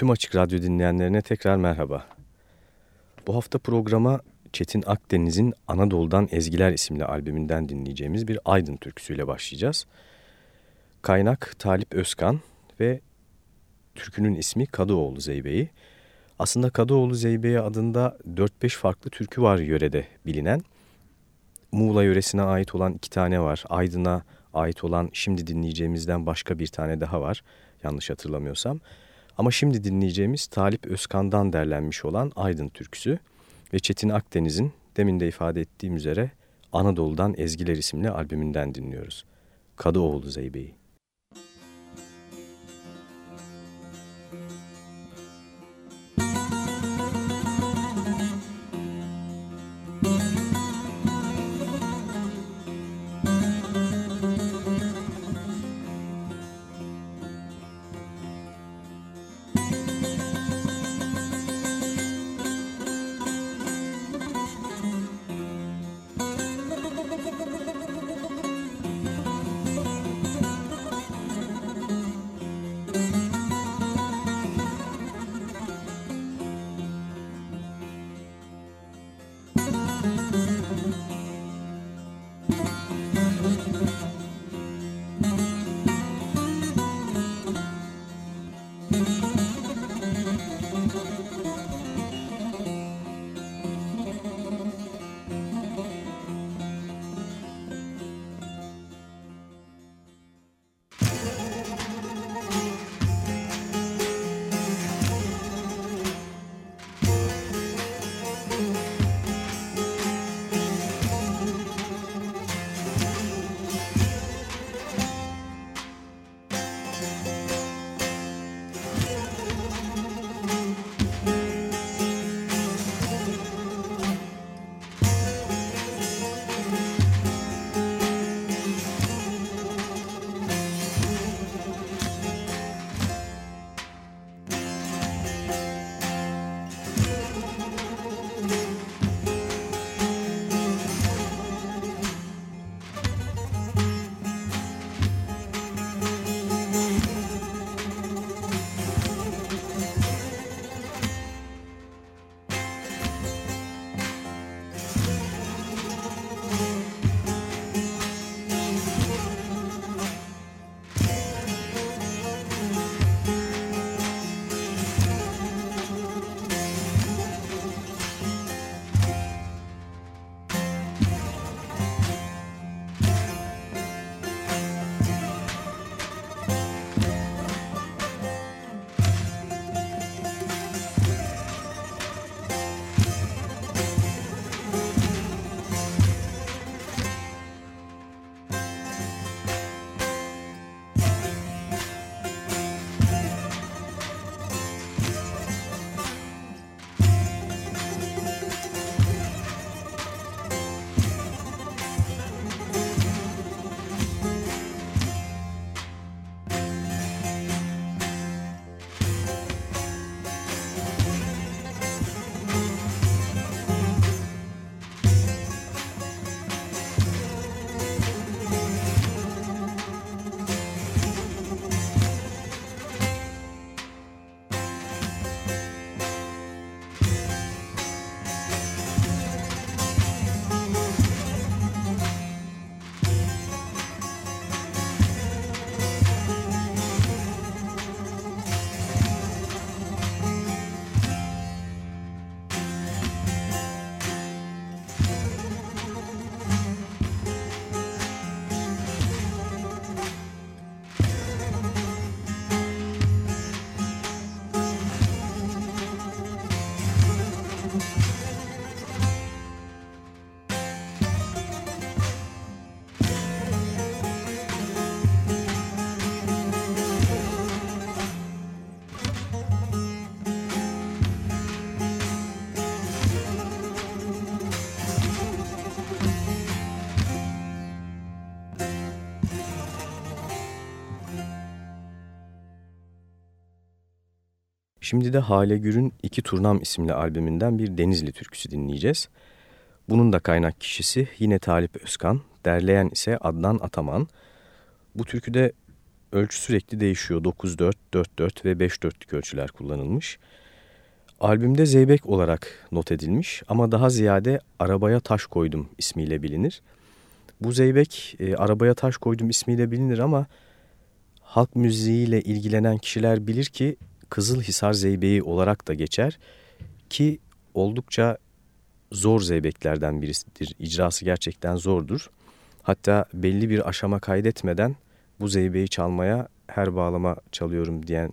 Tüm Açık Radyo dinleyenlerine tekrar merhaba. Bu hafta programa Çetin Akdeniz'in Anadolu'dan Ezgiler isimli albümünden dinleyeceğimiz bir Aydın türküsüyle başlayacağız. Kaynak Talip Özkan ve türkünün ismi Kadıoğlu Zeybe'yi. Aslında Kadıoğlu Zeybe'ye adında 4-5 farklı türkü var yörede bilinen. Muğla yöresine ait olan iki tane var. Aydın'a ait olan şimdi dinleyeceğimizden başka bir tane daha var. Yanlış hatırlamıyorsam. Ama şimdi dinleyeceğimiz Talip Özkan'dan derlenmiş olan Aydın türküsü ve Çetin Akdeniz'in demin de ifade ettiğim üzere Anadolu'dan Ezgiler isimli albümünden dinliyoruz. Kadıoğlu Zeybe'yi. Şimdi de Hale Gür'ün İki Turnam isimli albümünden bir Denizli türküsü dinleyeceğiz. Bunun da kaynak kişisi yine Talip Özkan, derleyen ise Adnan Ataman. Bu türküde ölçü sürekli değişiyor. 9-4, 4-4 ve 5-4'lük ölçüler kullanılmış. Albümde Zeybek olarak not edilmiş ama daha ziyade Arabaya Taş Koydum ismiyle bilinir. Bu Zeybek e, Arabaya Taş Koydum ismiyle bilinir ama halk müziğiyle ilgilenen kişiler bilir ki Kızılhisar Zeybeği olarak da geçer ki oldukça zor zeybeklerden birisidir. İcrası gerçekten zordur. Hatta belli bir aşama kaydetmeden bu zeybeği çalmaya her bağlama çalıyorum diyen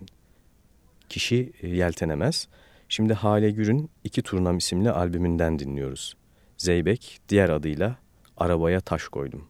kişi e, yeltenemez. Şimdi Hale Gür'ün İki Turnam isimli albümünden dinliyoruz. Zeybek diğer adıyla Arabaya Taş Koydum.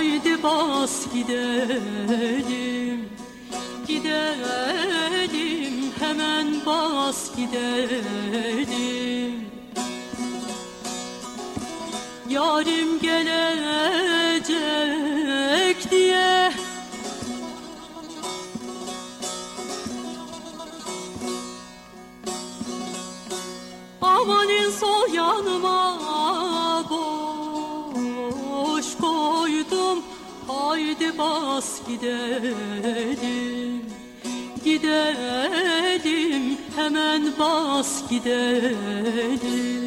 Haydi bas gidelim Gidelim hemen bas gidelim. Yarim gelecek Haydi bas gidelim. Gidelim hemen bas gidelim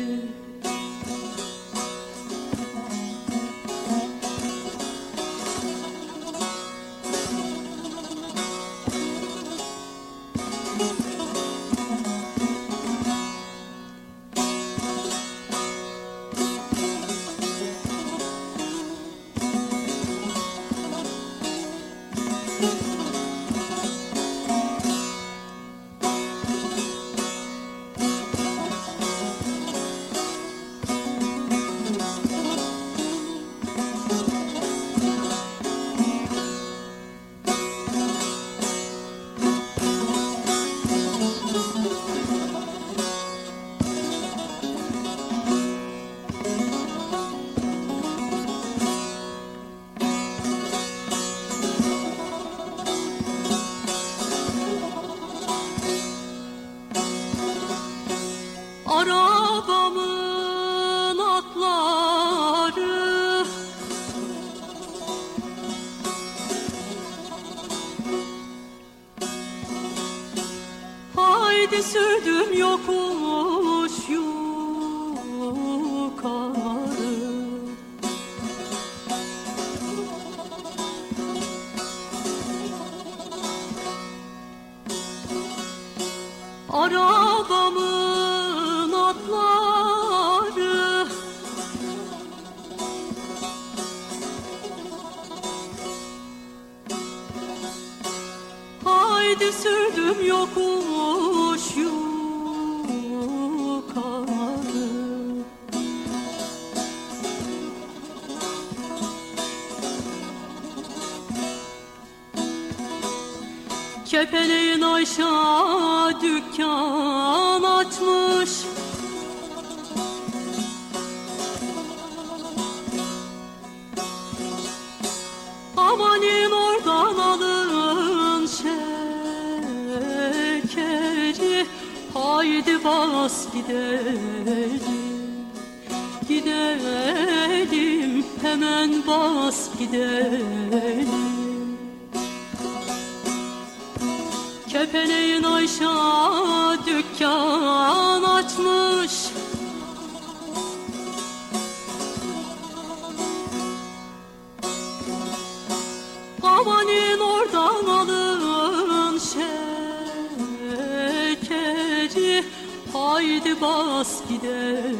Haydi bas gidelim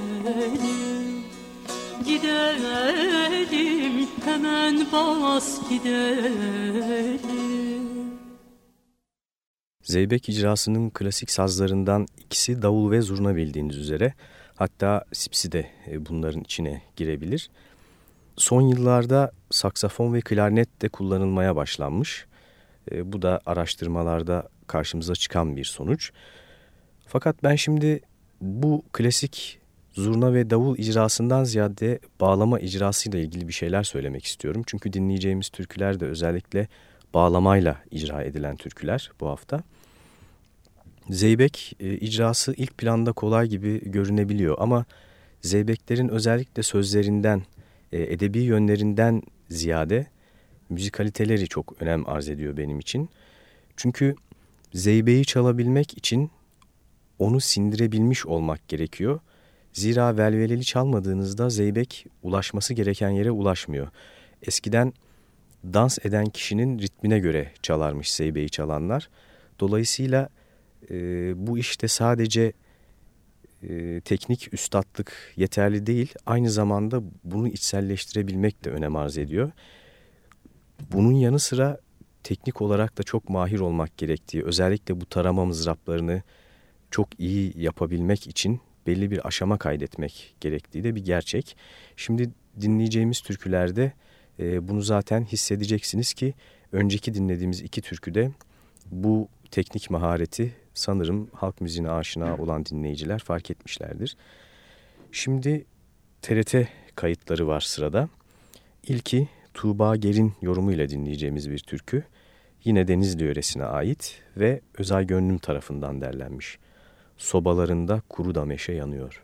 Gidelim hemen bas gidelim Zeybek icrasının klasik sazlarından ikisi davul ve zurna bildiğiniz üzere. Hatta sipsi de e, bunların içine girebilir. Son yıllarda saksafon ve klarnet de kullanılmaya başlanmış. E, bu da araştırmalarda karşımıza çıkan bir sonuç. Fakat ben şimdi bu klasik zurna ve davul icrasından ziyade bağlama icrasıyla ilgili bir şeyler söylemek istiyorum. Çünkü dinleyeceğimiz türküler de özellikle bağlamayla icra edilen türküler bu hafta. Zeybek e, icrası ilk planda kolay gibi görünebiliyor ama Zeybeklerin özellikle sözlerinden, e, edebi yönlerinden ziyade müzikaliteleri çok önem arz ediyor benim için. Çünkü Zeybe'yi çalabilmek için onu sindirebilmiş olmak gerekiyor. Zira velveleli çalmadığınızda zeybek ulaşması gereken yere ulaşmıyor. Eskiden dans eden kişinin ritmine göre çalarmış zeybeyi çalanlar. Dolayısıyla e, bu işte sadece e, teknik üstatlık yeterli değil, aynı zamanda bunu içselleştirebilmek de önem arz ediyor. Bunun yanı sıra teknik olarak da çok mahir olmak gerektiği, özellikle bu tarama mızraplarını çok iyi yapabilmek için belli bir aşama kaydetmek gerektiği de bir gerçek. Şimdi dinleyeceğimiz türkülerde e, bunu zaten hissedeceksiniz ki önceki dinlediğimiz iki türküde bu teknik mahareti sanırım halk müziğine aşina olan dinleyiciler fark etmişlerdir. Şimdi TRT kayıtları var sırada. İlki Tuğba Ger'in yorumuyla dinleyeceğimiz bir türkü. Yine Denizli yöresine ait ve Özay Gönlüm tarafından derlenmiş. Sobalarında kuru da meşe yanıyor.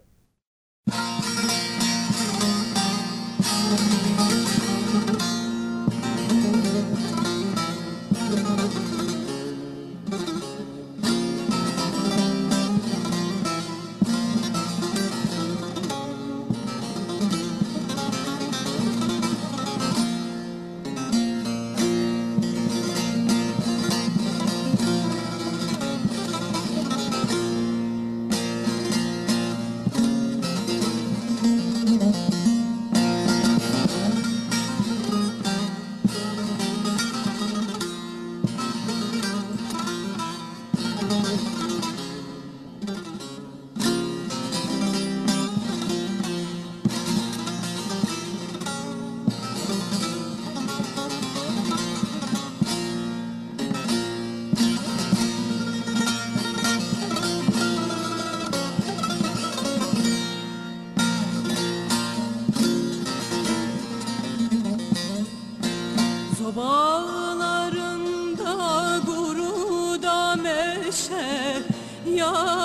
Oh.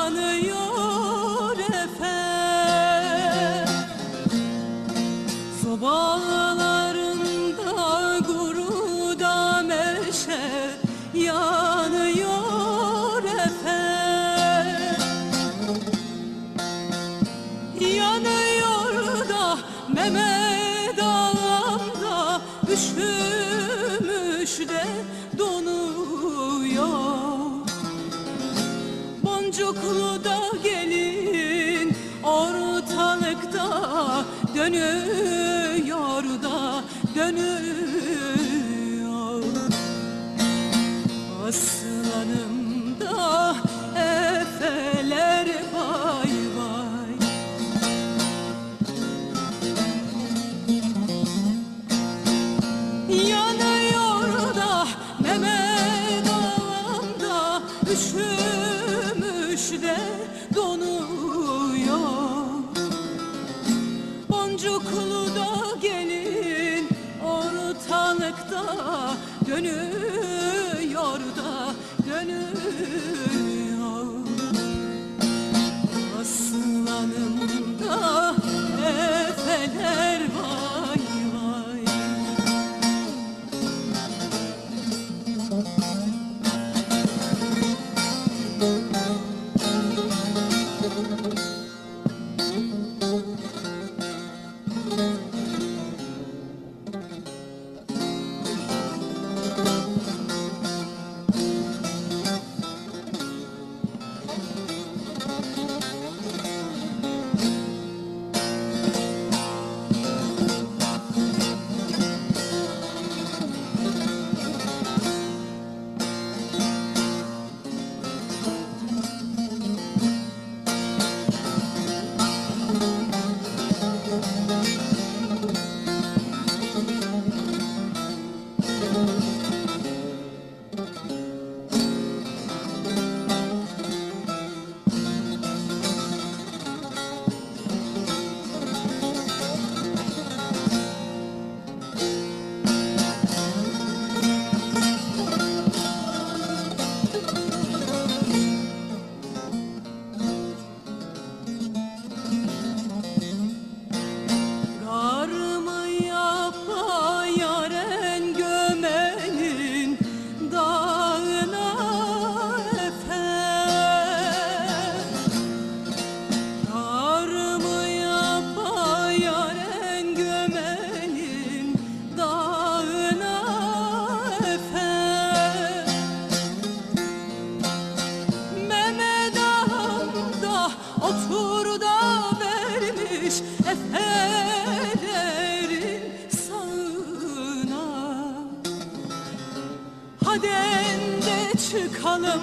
Çıkalım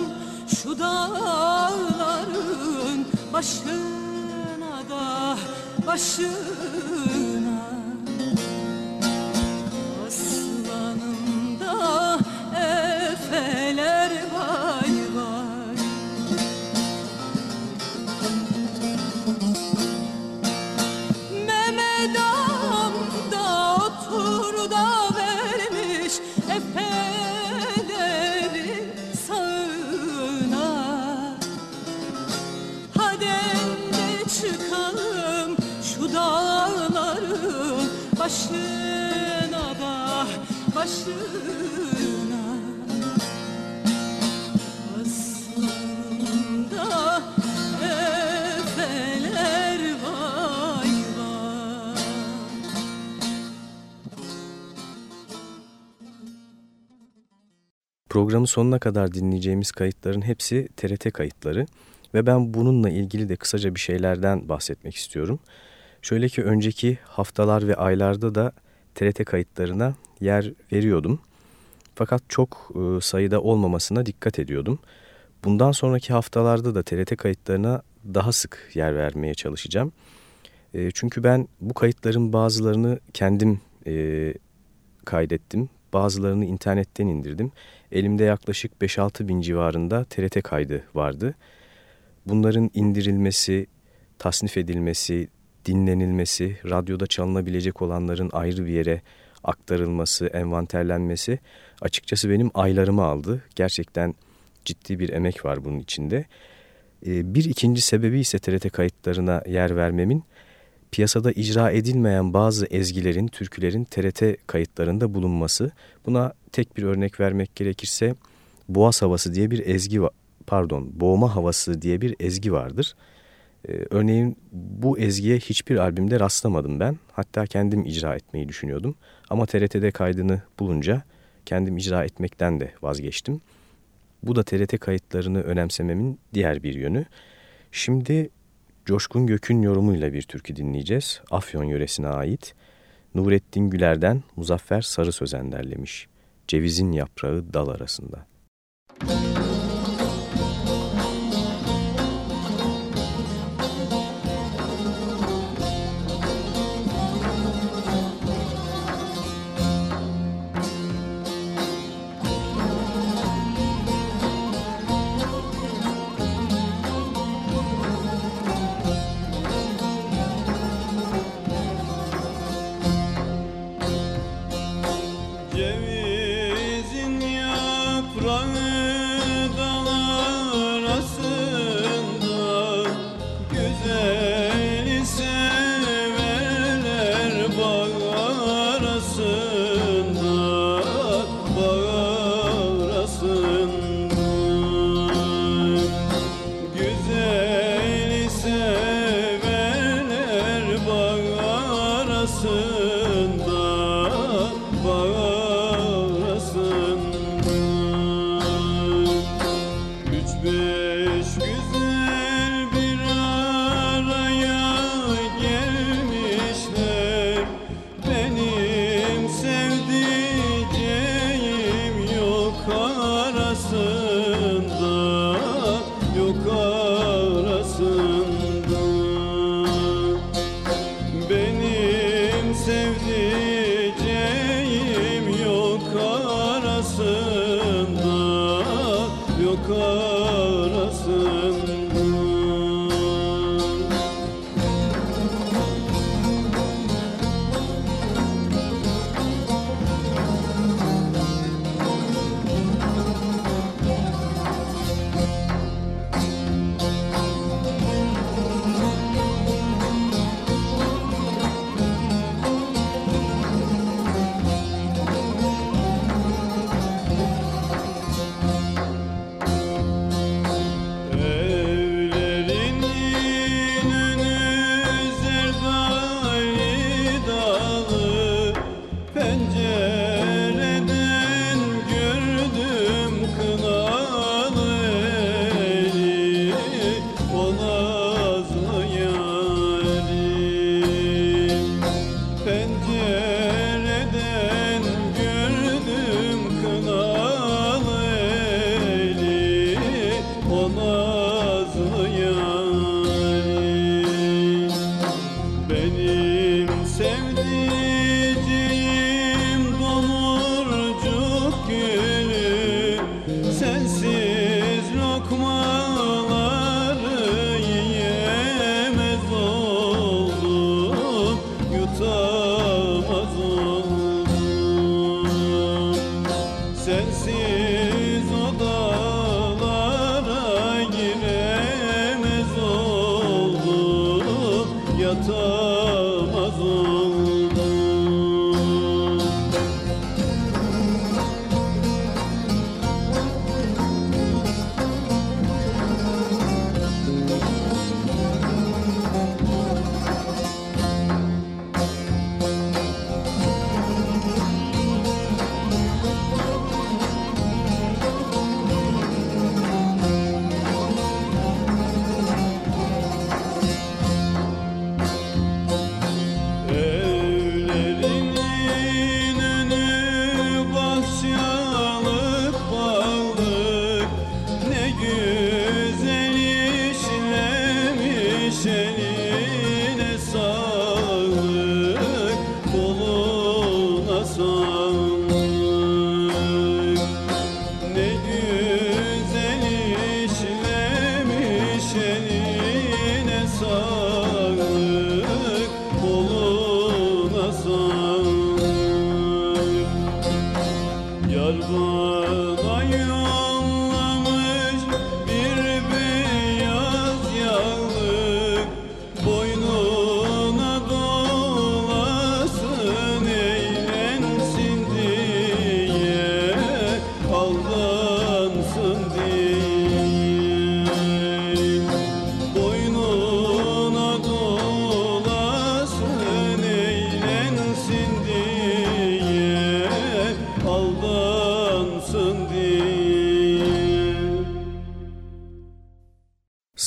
şu dağların başına da başına başına da başına Aslanım da efeler vay vay Programın sonuna kadar dinleyeceğimiz kayıtların hepsi TRT kayıtları ve ben bununla ilgili de kısaca bir şeylerden bahsetmek istiyorum. Şöyle ki önceki haftalar ve aylarda da TRT kayıtlarına yer veriyordum. Fakat çok e, sayıda olmamasına dikkat ediyordum. Bundan sonraki haftalarda da TRT kayıtlarına daha sık yer vermeye çalışacağım. E, çünkü ben bu kayıtların bazılarını kendim e, kaydettim. Bazılarını internetten indirdim. Elimde yaklaşık 5-6 bin civarında TRT kaydı vardı. Bunların indirilmesi, tasnif edilmesi, dinlenilmesi, radyoda çalınabilecek olanların ayrı bir yere aktarılması, envanterlenmesi açıkçası benim aylarımı aldı. Gerçekten ciddi bir emek var bunun içinde. Ee, bir ikinci sebebi ise TRT kayıtlarına yer vermemin piyasada icra edilmeyen bazı ezgilerin, türkülerin TRT kayıtlarında bulunması. Buna tek bir örnek vermek gerekirse Boğaz Havası diye bir ezgi var. Pardon, Boğma Havası diye bir ezgi vardır. Ee, örneğin bu ezgiye hiçbir albümde rastlamadım ben. Hatta kendim icra etmeyi düşünüyordum. Ama TRT'de kaydını bulunca kendim icra etmekten de vazgeçtim. Bu da TRT kayıtlarını önemsememin diğer bir yönü. Şimdi Coşkun Gök'ün yorumuyla bir türkü dinleyeceğiz. Afyon yöresine ait. Nurettin Güler'den Muzaffer Sarı Sözen derlemiş. Cevizin yaprağı dal arasında. Müzik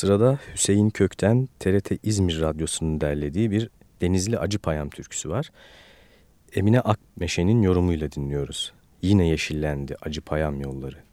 Sırada Hüseyin Kökten TRT İzmir Radyosu'nun derlediği bir Denizli Acıpayam türküsü var. Emine Akmeşe'nin yorumuyla dinliyoruz. Yine yeşillendi Acıpayam yolları.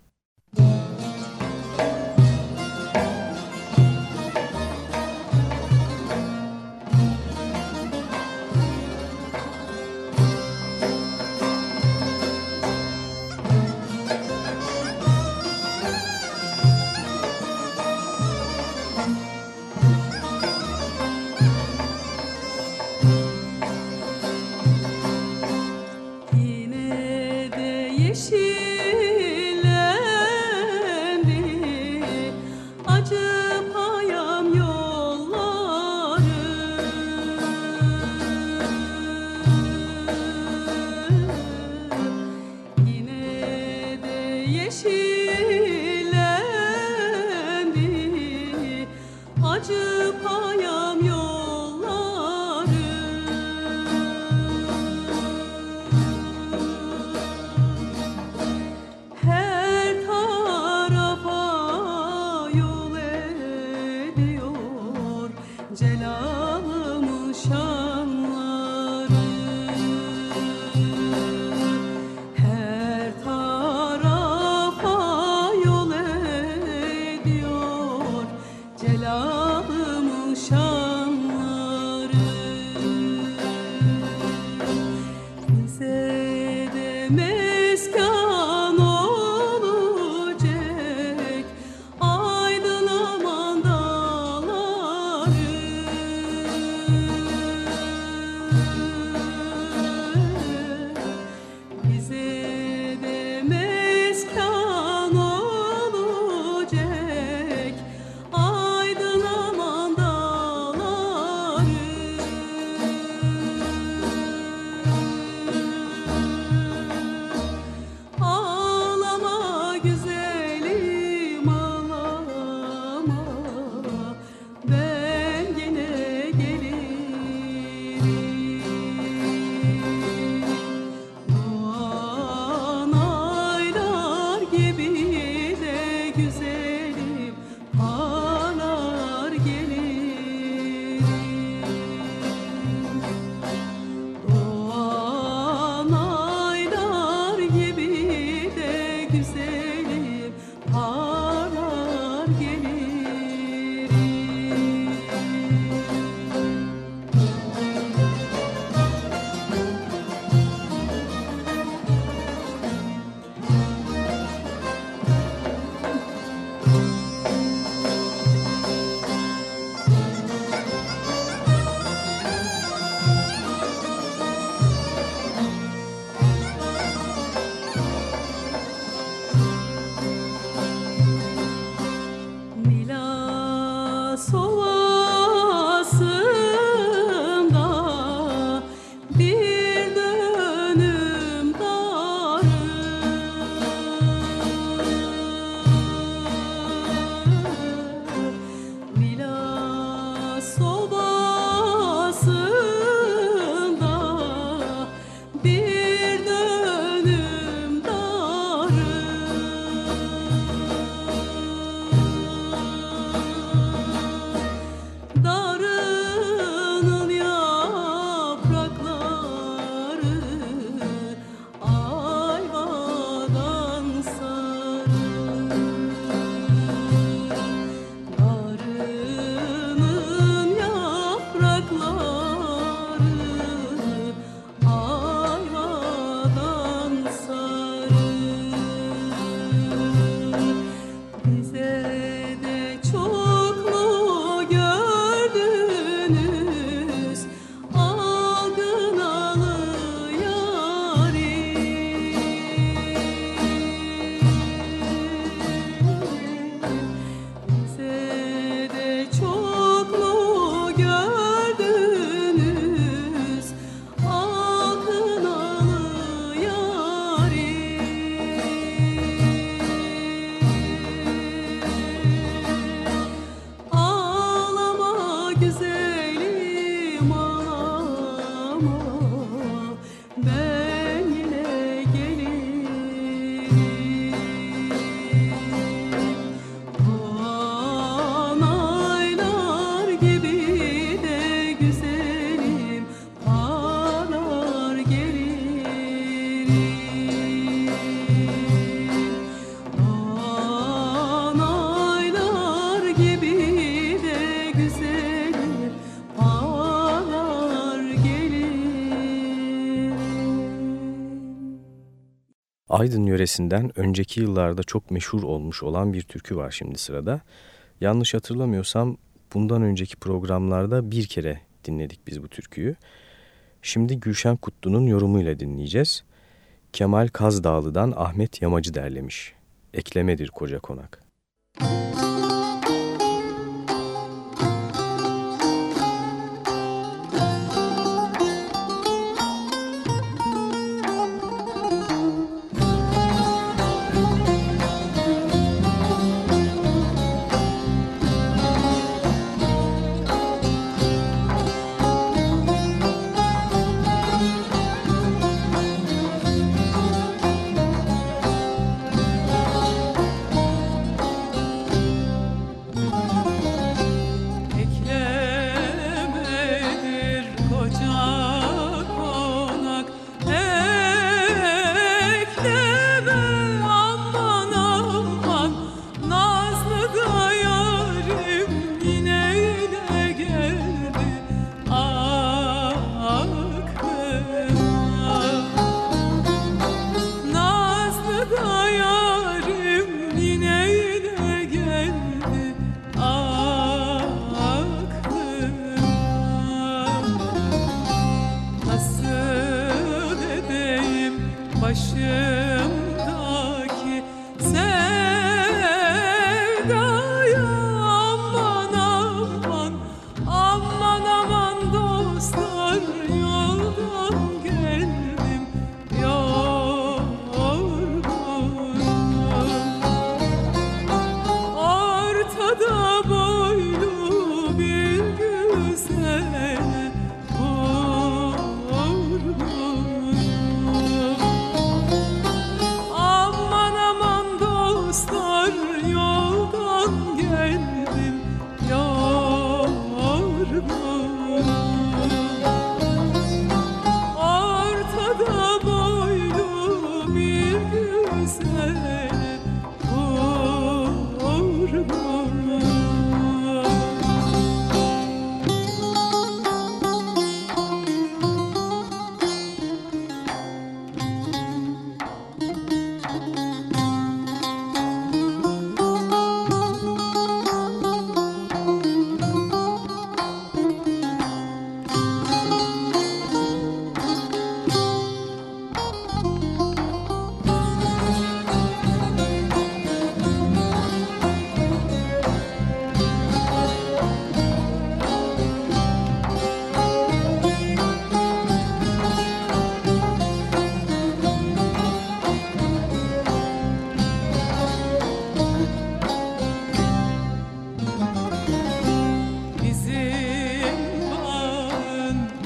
Aydın yöresinden önceki yıllarda çok meşhur olmuş olan bir türkü var şimdi sırada. Yanlış hatırlamıyorsam bundan önceki programlarda bir kere dinledik biz bu türküyü. Şimdi Gülşen Kutlu'nun yorumuyla dinleyeceğiz. Kemal Kazdağlı'dan Ahmet Yamacı derlemiş. Eklemedir koca konak. Müzik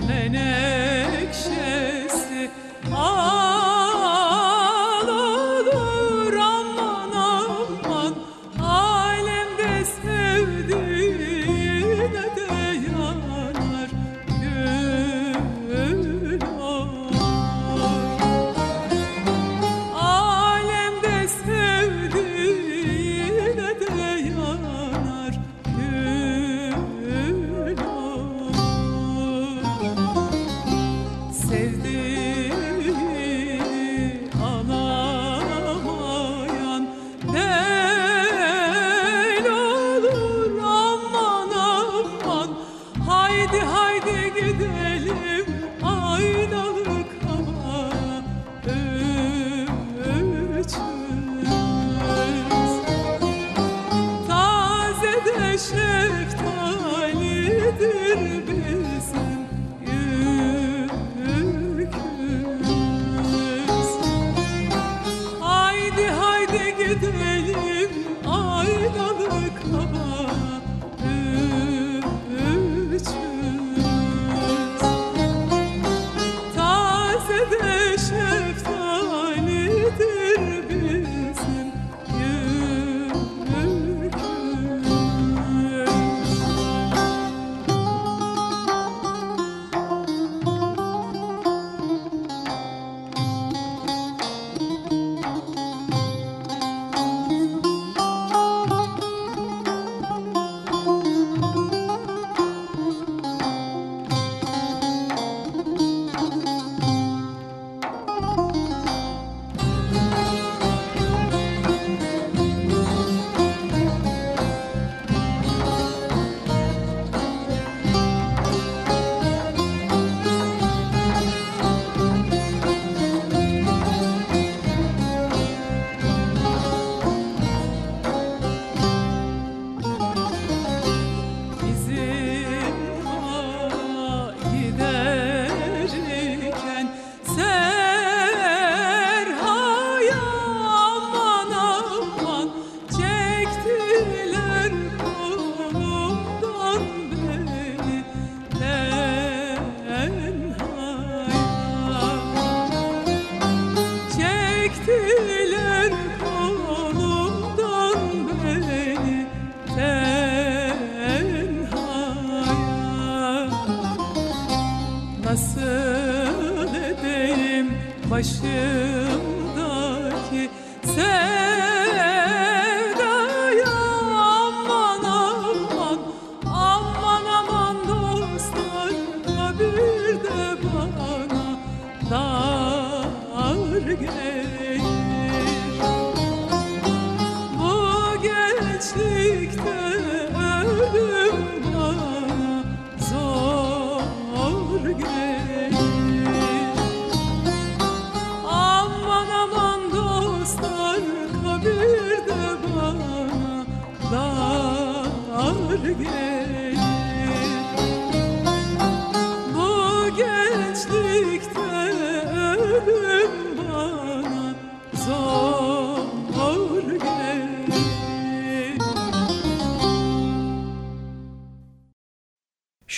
nene.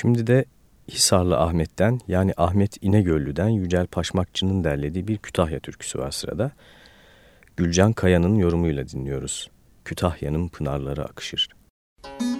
Şimdi de Hisarlı Ahmet'ten yani Ahmet İnegöllü'den Yücel Paşmakçı'nın derlediği bir Kütahya türküsü var sırada. Gülcan Kaya'nın yorumuyla dinliyoruz. Kütahya'nın pınarları akışır. Thank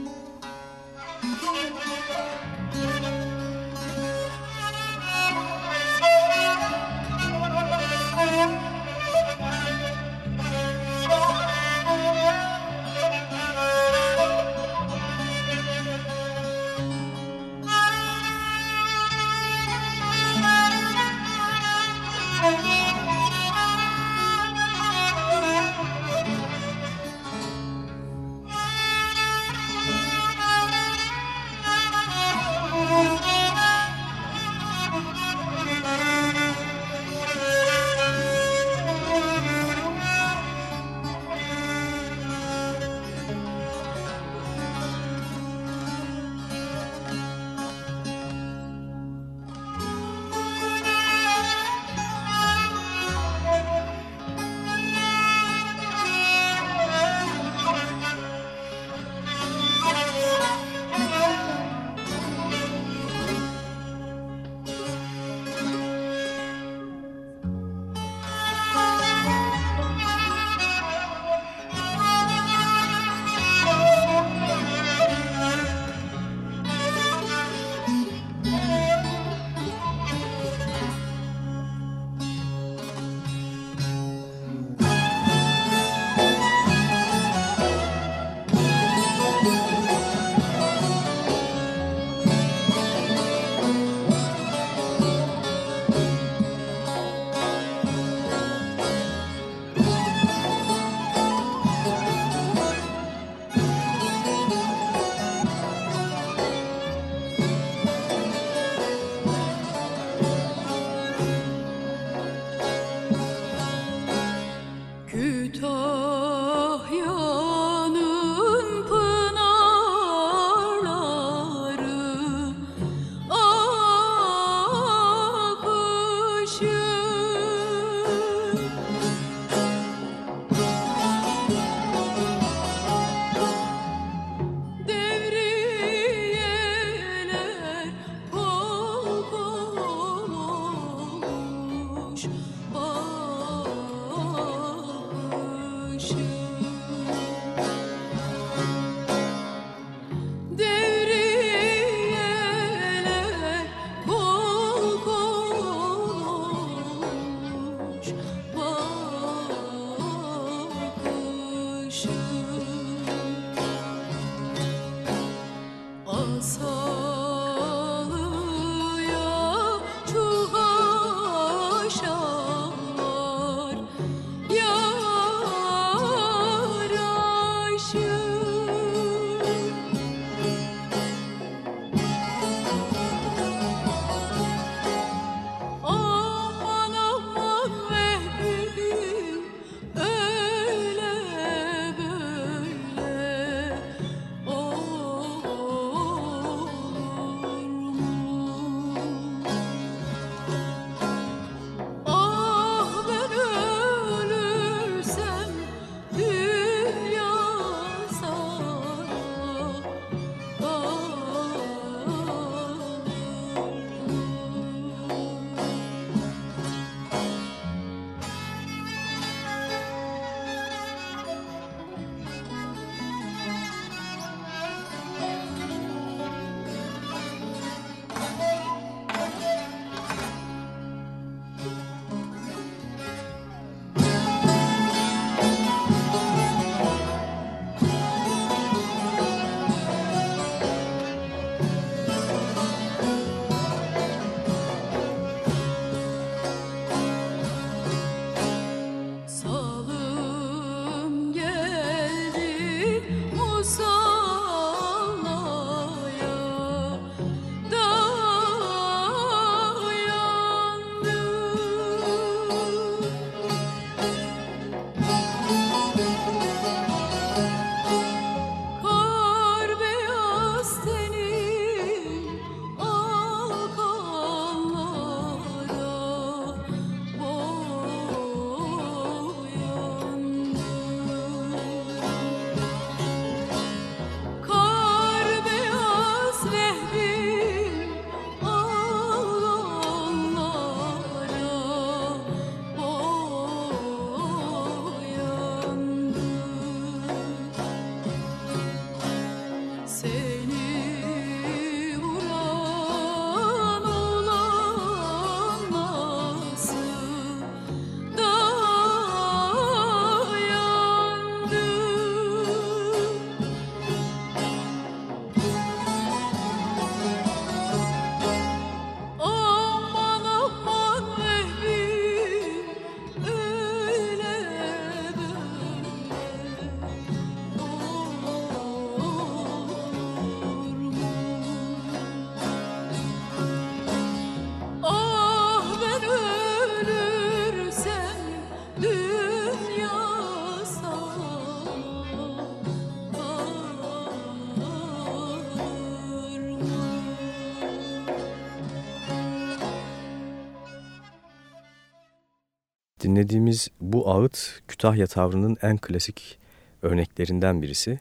dinlediğimiz bu ağıt Kütahya tavrının en klasik örneklerinden birisi.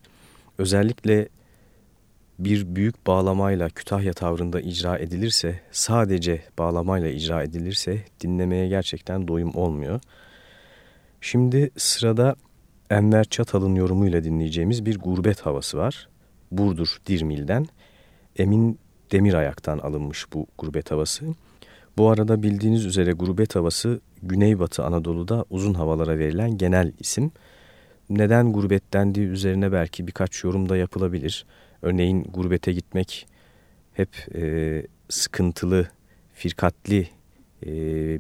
Özellikle bir büyük bağlamayla Kütahya tavrında icra edilirse, sadece bağlamayla icra edilirse dinlemeye gerçekten doyum olmuyor. Şimdi sırada Enver Çatal'ın yorumuyla dinleyeceğimiz bir gurbet havası var. Burdur Dirmil'den Emin Demirayak'tan alınmış bu gurbet havası. Bu arada bildiğiniz üzere gurbet havası Güneybatı Anadolu'da uzun havalara verilen genel isim. Neden gurbet dendiği üzerine belki birkaç yorum da yapılabilir. Örneğin gurbete gitmek hep e, sıkıntılı, firkatli e,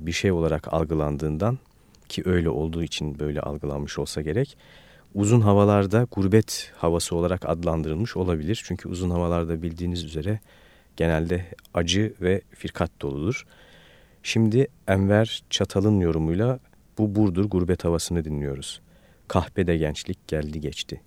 bir şey olarak algılandığından ki öyle olduğu için böyle algılanmış olsa gerek. Uzun havalarda gurbet havası olarak adlandırılmış olabilir. Çünkü uzun havalarda bildiğiniz üzere genelde acı ve firkat doludur. Şimdi Enver Çatal'ın yorumuyla bu Burdur gurbet havasını dinliyoruz. Kahpede gençlik geldi geçti.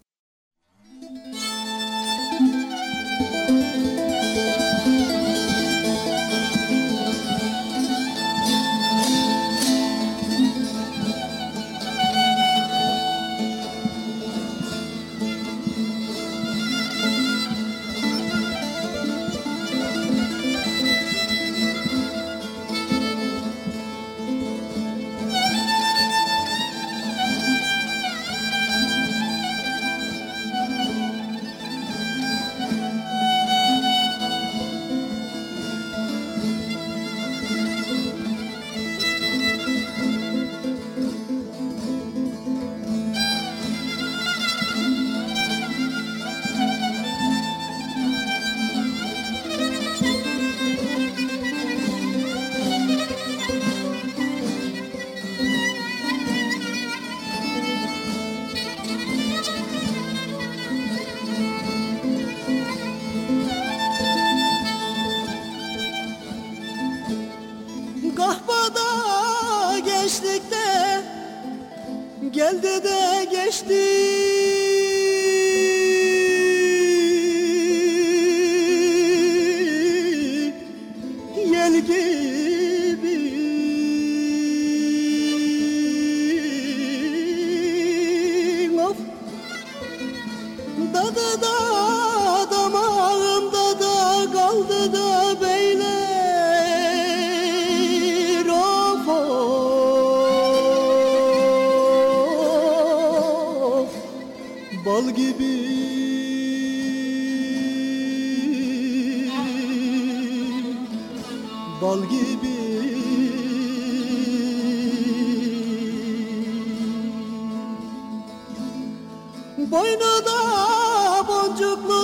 Boncuklu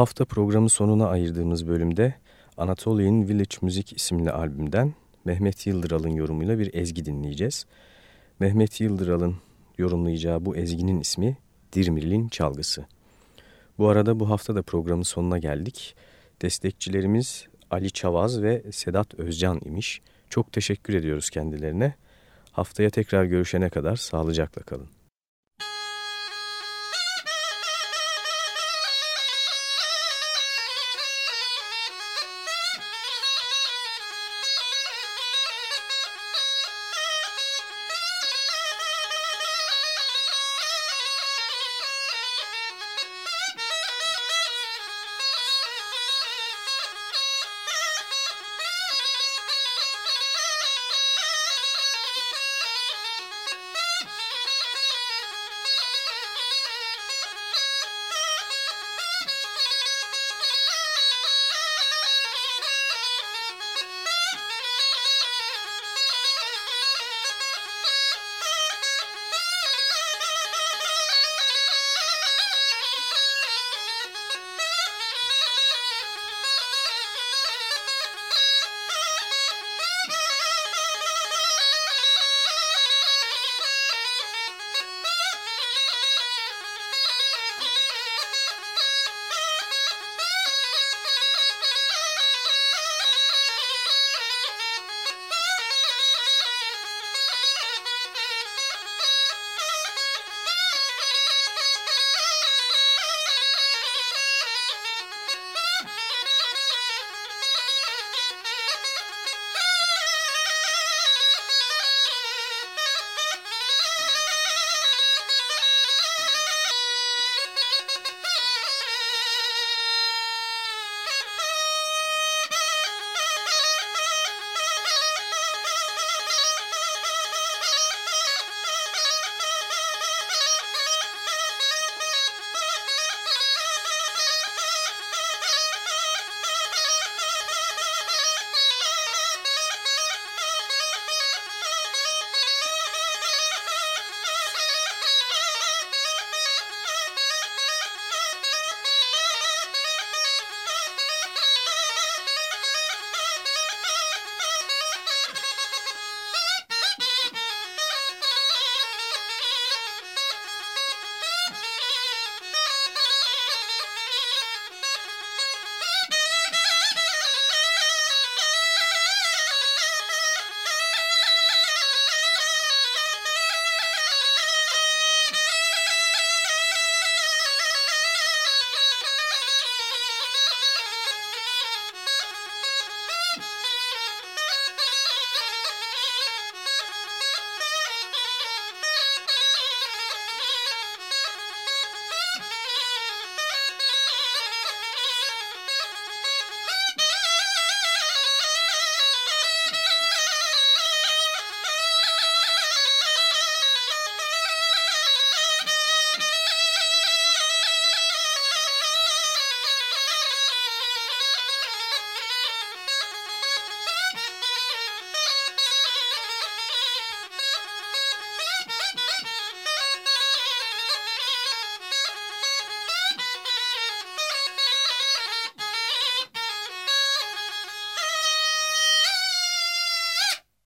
hafta programın sonuna ayırdığımız bölümde Anatolian Village Music isimli albümden Mehmet Yıldıral'ın yorumuyla bir ezgi dinleyeceğiz. Mehmet Yıldıral'ın yorumlayacağı bu ezginin ismi Dirmirlin Çalgısı. Bu arada bu hafta da programın sonuna geldik. Destekçilerimiz Ali Çavaz ve Sedat Özcan imiş. Çok teşekkür ediyoruz kendilerine. Haftaya tekrar görüşene kadar sağlıcakla kalın.